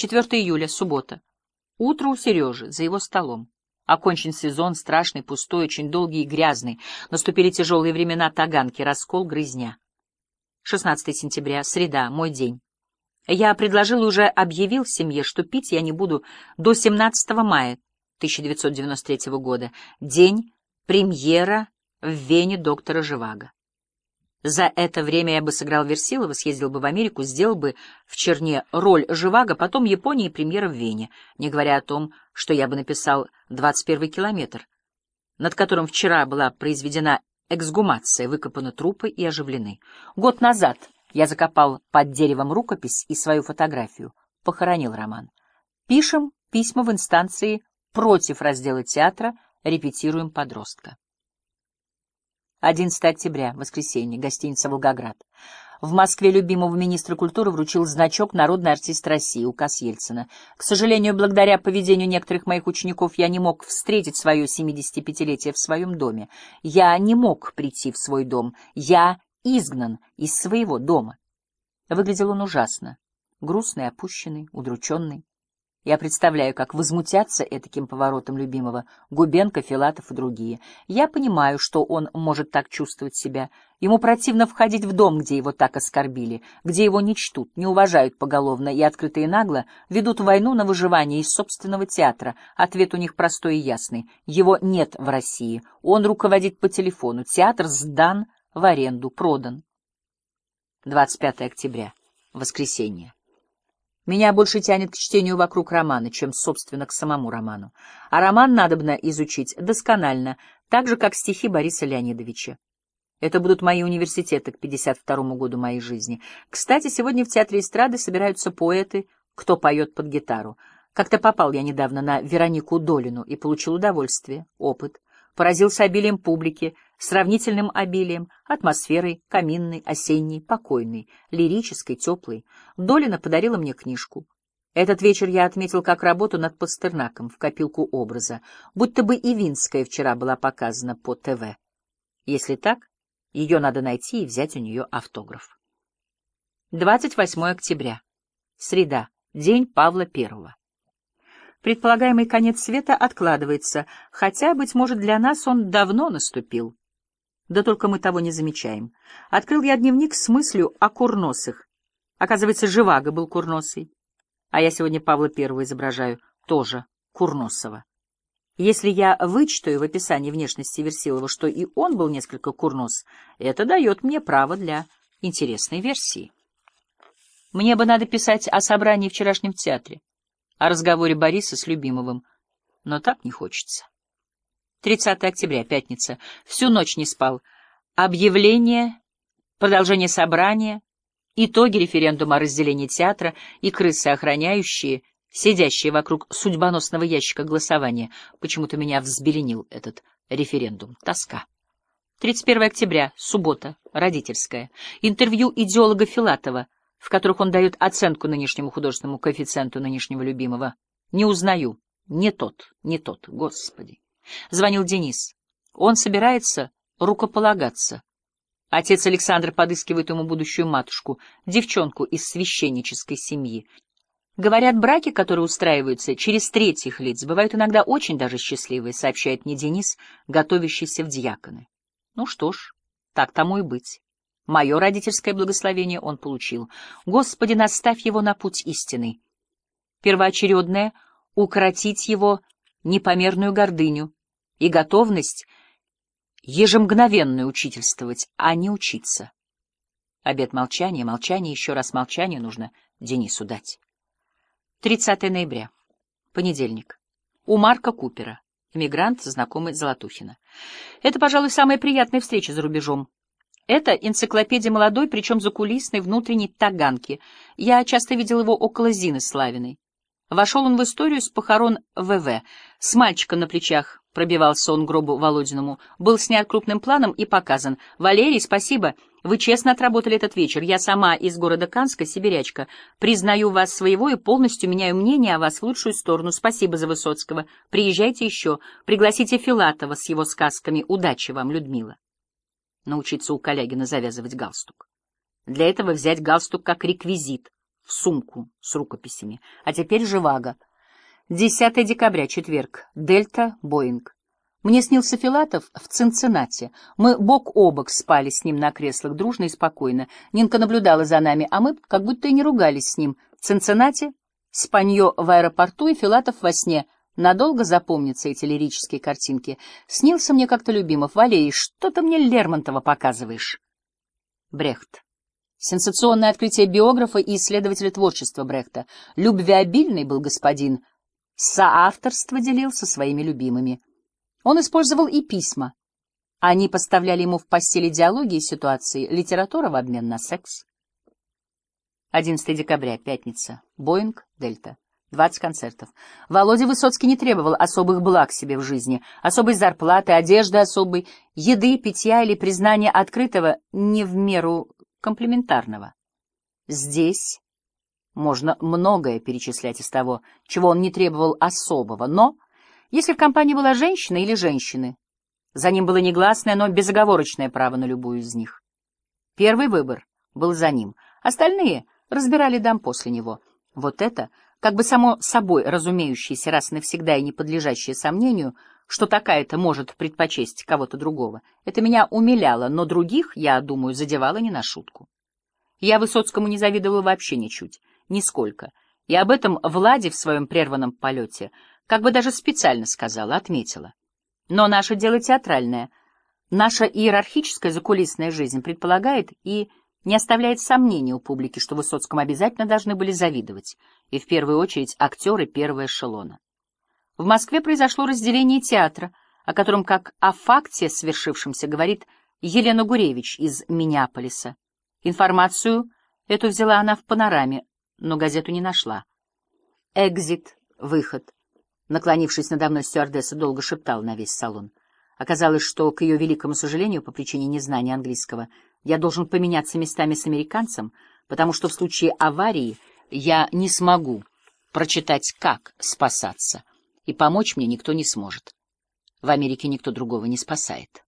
4 июля, суббота. Утро у Сережи, за его столом. Окончен сезон, страшный, пустой, очень долгий и грязный. Наступили тяжелые времена таганки, раскол, грызня. 16 сентября, среда, мой день. Я предложил и уже объявил семье, что пить я не буду до 17 мая 1993 года, день премьера в Вене доктора Живаго. За это время я бы сыграл Версилова, съездил бы в Америку, сделал бы в Черне роль Живаго, потом Японии и премьера в Вене, не говоря о том, что я бы написал «21 километр», над которым вчера была произведена эксгумация, выкопаны трупы и оживлены. Год назад я закопал под деревом рукопись и свою фотографию, похоронил роман. Пишем письма в инстанции против раздела театра, репетируем подростка. 11 октября, воскресенье, гостиница «Волгоград». В Москве любимого министра культуры вручил значок «Народный артист России» указ Ельцина. К сожалению, благодаря поведению некоторых моих учеников я не мог встретить свое 75-летие в своем доме. Я не мог прийти в свой дом. Я изгнан из своего дома. Выглядел он ужасно. Грустный, опущенный, удрученный. Я представляю, как возмутятся этаким поворотом любимого Губенко, Филатов и другие. Я понимаю, что он может так чувствовать себя. Ему противно входить в дом, где его так оскорбили, где его не чтут, не уважают поголовно и открыто и нагло ведут войну на выживание из собственного театра. Ответ у них простой и ясный. Его нет в России. Он руководит по телефону. Театр сдан в аренду, продан. 25 октября. Воскресенье. Меня больше тянет к чтению вокруг романа, чем, собственно, к самому роману. А роман надобно изучить досконально, так же, как стихи Бориса Леонидовича. Это будут мои университеты к 52-му году моей жизни. Кстати, сегодня в Театре эстрады собираются поэты, кто поет под гитару. Как-то попал я недавно на Веронику Долину и получил удовольствие, опыт. Поразился обилием публики, сравнительным обилием, атмосферой, каминной, осенней, покойной, лирической, теплой. Долина подарила мне книжку. Этот вечер я отметил как работу над Пастернаком в копилку образа, будто бы и Винская вчера была показана по ТВ. Если так, ее надо найти и взять у нее автограф. 28 октября. Среда. День Павла Первого. Предполагаемый конец света откладывается, хотя, быть может, для нас он давно наступил. Да только мы того не замечаем. Открыл я дневник с мыслью о курносых. Оказывается, Живаго был курносый. А я сегодня Павла Первого изображаю, тоже курносого. Если я вычитаю в описании внешности Версилова, что и он был несколько курнос, это дает мне право для интересной версии. Мне бы надо писать о собрании вчерашнем театре о разговоре Бориса с Любимовым, но так не хочется. 30 октября, пятница. Всю ночь не спал. Объявление, продолжение собрания, итоги референдума о разделении театра и крысы, охраняющие, сидящие вокруг судьбоносного ящика голосования. Почему-то меня взбеленил этот референдум. Тоска. 31 октября, суббота, родительская. Интервью идеолога Филатова — в которых он дает оценку нынешнему художественному коэффициенту нынешнего любимого. Не узнаю. Не тот, не тот, господи. Звонил Денис. Он собирается рукополагаться. Отец Александр подыскивает ему будущую матушку, девчонку из священнической семьи. Говорят, браки, которые устраиваются через третьих лиц, бывают иногда очень даже счастливые, сообщает мне Денис, готовящийся в диаконы. Ну что ж, так тому и быть. Мое родительское благословение он получил. Господи, наставь его на путь истины. Первоочередное — укротить его непомерную гордыню и готовность ежемгновенно учительствовать, а не учиться. Обед молчания, молчание, еще раз молчание нужно Денису дать. 30 ноября. Понедельник. У Марка Купера. Эмигрант, знакомый Золотухина. Это, пожалуй, самая приятная встреча за рубежом. Это энциклопедия молодой, причем закулисной, внутренней таганки. Я часто видел его около Зины Славиной. Вошел он в историю с похорон ВВ. С мальчиком на плечах пробивался он гробу Володиному. Был снят крупным планом и показан. «Валерий, спасибо. Вы честно отработали этот вечер. Я сама из города Канска, сибирячка. Признаю вас своего и полностью меняю мнение о вас в лучшую сторону. Спасибо за Высоцкого. Приезжайте еще. Пригласите Филатова с его сказками. Удачи вам, Людмила» научиться у Калягина завязывать галстук. Для этого взять галстук как реквизит, в сумку с рукописями. А теперь Живаго. 10 декабря, четверг. Дельта, Боинг. Мне снился Филатов в Цинциннате. Мы бок о бок спали с ним на креслах, дружно и спокойно. Нинка наблюдала за нами, а мы как будто и не ругались с ним. В Цинциннате, Спанье в аэропорту и Филатов во сне. Надолго запомнятся эти лирические картинки. Снился мне как-то Любимов. Валерий, что ты мне Лермонтова показываешь? Брехт. Сенсационное открытие биографа и исследователя творчества Брехта. Любвеобильный был господин. Соавторство делил со своими любимыми. Он использовал и письма. Они поставляли ему в постели диалоги и ситуации, литература в обмен на секс. 11 декабря, пятница. Боинг, Дельта. 20 концертов. Володя Высоцкий не требовал особых благ себе в жизни, особой зарплаты, одежды особой, еды, питья или признания открытого не в меру комплементарного. Здесь можно многое перечислять из того, чего он не требовал особого, но если в компании была женщина или женщины, за ним было негласное, но безоговорочное право на любую из них. Первый выбор был за ним, остальные разбирали дам после него. Вот это, как бы само собой разумеющееся раз навсегда и не подлежащее сомнению, что такая-то может предпочесть кого-то другого, это меня умиляло, но других, я думаю, задевало не на шутку. Я Высоцкому не завидовала вообще ничуть, нисколько, и об этом Владе в своем прерванном полете — как бы даже специально сказала, отметила. Но наше дело театральное. Наша иерархическая закулисная жизнь предполагает и не оставляет сомнений у публики, что Высоцкому обязательно должны были завидовать, и в первую очередь актеры первого эшелона. В Москве произошло разделение театра, о котором как о факте свершившемся говорит Елена Гуревич из Миннеаполиса. Информацию эту взяла она в панораме, но газету не нашла. Экзит, выход. Наклонившись надо мной, стюардесса долго шептала на весь салон. Оказалось, что, к ее великому сожалению, по причине незнания английского, я должен поменяться местами с американцем, потому что в случае аварии я не смогу прочитать, как спасаться, и помочь мне никто не сможет. В Америке никто другого не спасает.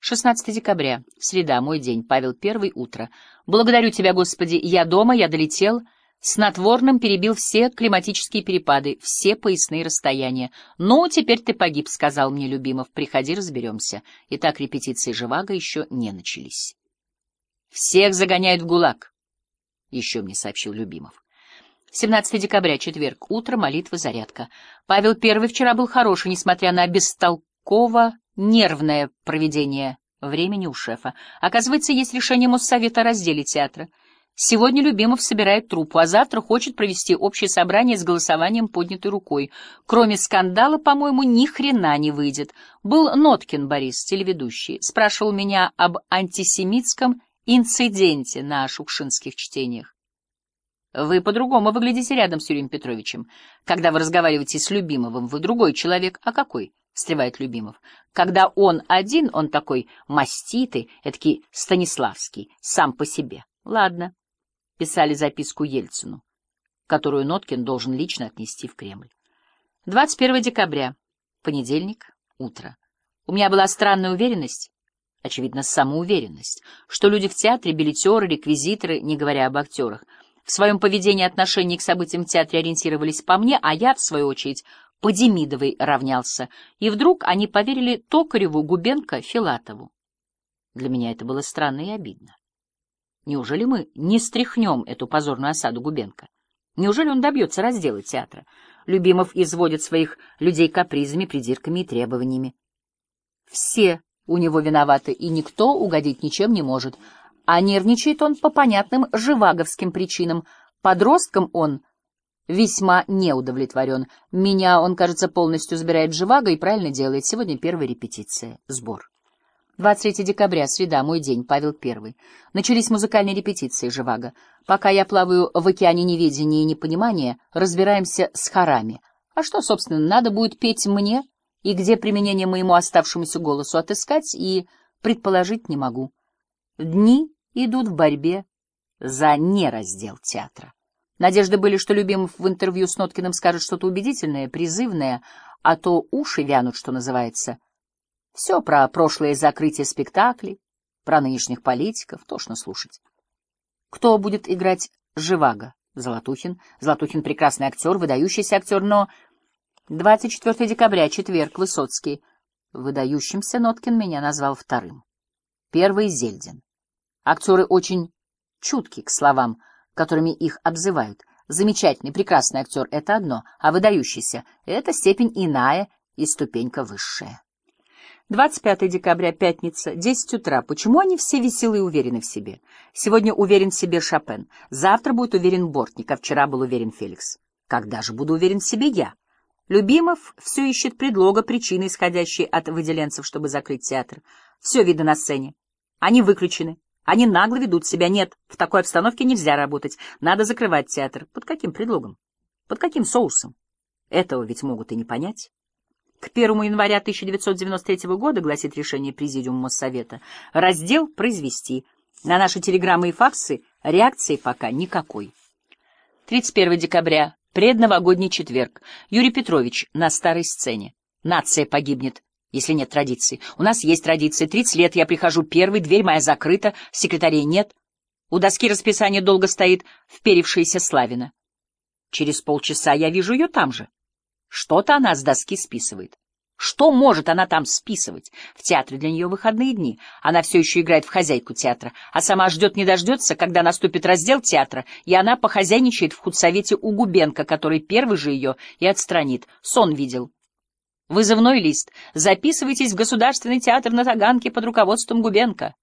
16 декабря, среда, мой день, Павел Первый, утро. Благодарю Тебя, Господи, я дома, я долетел, — Снотворным перебил все климатические перепады, все поясные расстояния. «Ну, теперь ты погиб», — сказал мне Любимов. «Приходи, разберемся». Итак, репетиции Живаго еще не начались. «Всех загоняют в ГУЛАГ», — еще мне сообщил Любимов. 17 декабря, четверг, утро, молитва, зарядка. Павел Первый вчера был хороший, несмотря на бестолково нервное проведение времени у шефа. Оказывается, есть решение Моссовета о разделе театра. Сегодня Любимов собирает труппу, а завтра хочет провести общее собрание с голосованием поднятой рукой. Кроме скандала, по-моему, ни хрена не выйдет. Был Ноткин Борис, телеведущий, спрашивал меня об антисемитском инциденте на шукшинских чтениях. Вы по-другому выглядите рядом с Юрием Петровичем. Когда вы разговариваете с Любимовым, вы другой человек. А какой? — встревает Любимов. Когда он один, он такой маститый, эдакий Станиславский, сам по себе. Ладно писали записку Ельцину, которую Ноткин должен лично отнести в Кремль. 21 декабря, понедельник, утро. У меня была странная уверенность, очевидно, самоуверенность, что люди в театре, билетеры, реквизиторы, не говоря об актерах, в своем поведении и отношении к событиям в театре ориентировались по мне, а я, в свою очередь, по Демидовой равнялся, и вдруг они поверили Токареву, Губенко, Филатову. Для меня это было странно и обидно. Неужели мы не стряхнем эту позорную осаду Губенко? Неужели он добьется раздела театра? Любимов изводит своих людей капризами, придирками и требованиями. Все у него виноваты, и никто угодить ничем не может. А нервничает он по понятным живаговским причинам. Подростком он весьма неудовлетворен. Меня он, кажется, полностью забирает Живаго и правильно делает. Сегодня первая репетиция, сбор. 23 декабря, среда, мой день, Павел I. Начались музыкальные репетиции Живаго. Пока я плаваю в океане неведения и непонимания, разбираемся с хорами. А что, собственно, надо будет петь мне, и где применение моему оставшемуся голосу отыскать, и предположить не могу. Дни идут в борьбе за нераздел театра. Надежды были, что Любимов в интервью с Ноткиным скажет что-то убедительное, призывное, а то уши вянут, что называется — все про прошлое закрытие спектаклей, про нынешних политиков, тошно слушать. Кто будет играть Живаго. Золотухин. Золотухин — прекрасный актер, выдающийся актер, но... 24 декабря, четверг, Высоцкий. Выдающимся Ноткин меня назвал вторым. Первый — Зельдин. Актеры очень чутки к словам, которыми их обзывают. Замечательный, прекрасный актер — это одно, а выдающийся — это степень иная и ступенька высшая. 25 декабря, пятница, 10 утра. Почему они все веселые и уверены в себе? Сегодня уверен в себе Шопен, завтра будет уверен Бортник, а вчера был уверен Феликс. Когда же буду уверен в себе я? Любимов все ищет предлога, причины, исходящие от выделенцев, чтобы закрыть театр. Все видно на сцене. Они выключены. Они нагло ведут себя. Нет, в такой обстановке нельзя работать. Надо закрывать театр. Под каким предлогом? Под каким соусом? Этого ведь могут и не понять. К 1 января 1993 года, гласит решение Президиума Моссовета, раздел «Произвести». На наши телеграммы и факсы реакции пока никакой. 31 декабря, предновогодний четверг. Юрий Петрович на старой сцене. Нация погибнет, если нет традиции. У нас есть традиции. 30 лет я прихожу первый, дверь моя закрыта, секретарей нет. У доски расписания долго стоит вперившаяся Славина. Через полчаса я вижу ее там же. Что-то она с доски списывает. Что может она там списывать? В театре для нее выходные дни. Она все еще играет в хозяйку театра, а сама ждет не дождется, когда наступит раздел театра, и она похозяйничает в худсовете у Губенко, который первый же ее и отстранит. Сон видел. Вызывной лист. Записывайтесь в Государственный театр на Таганке под руководством Губенко.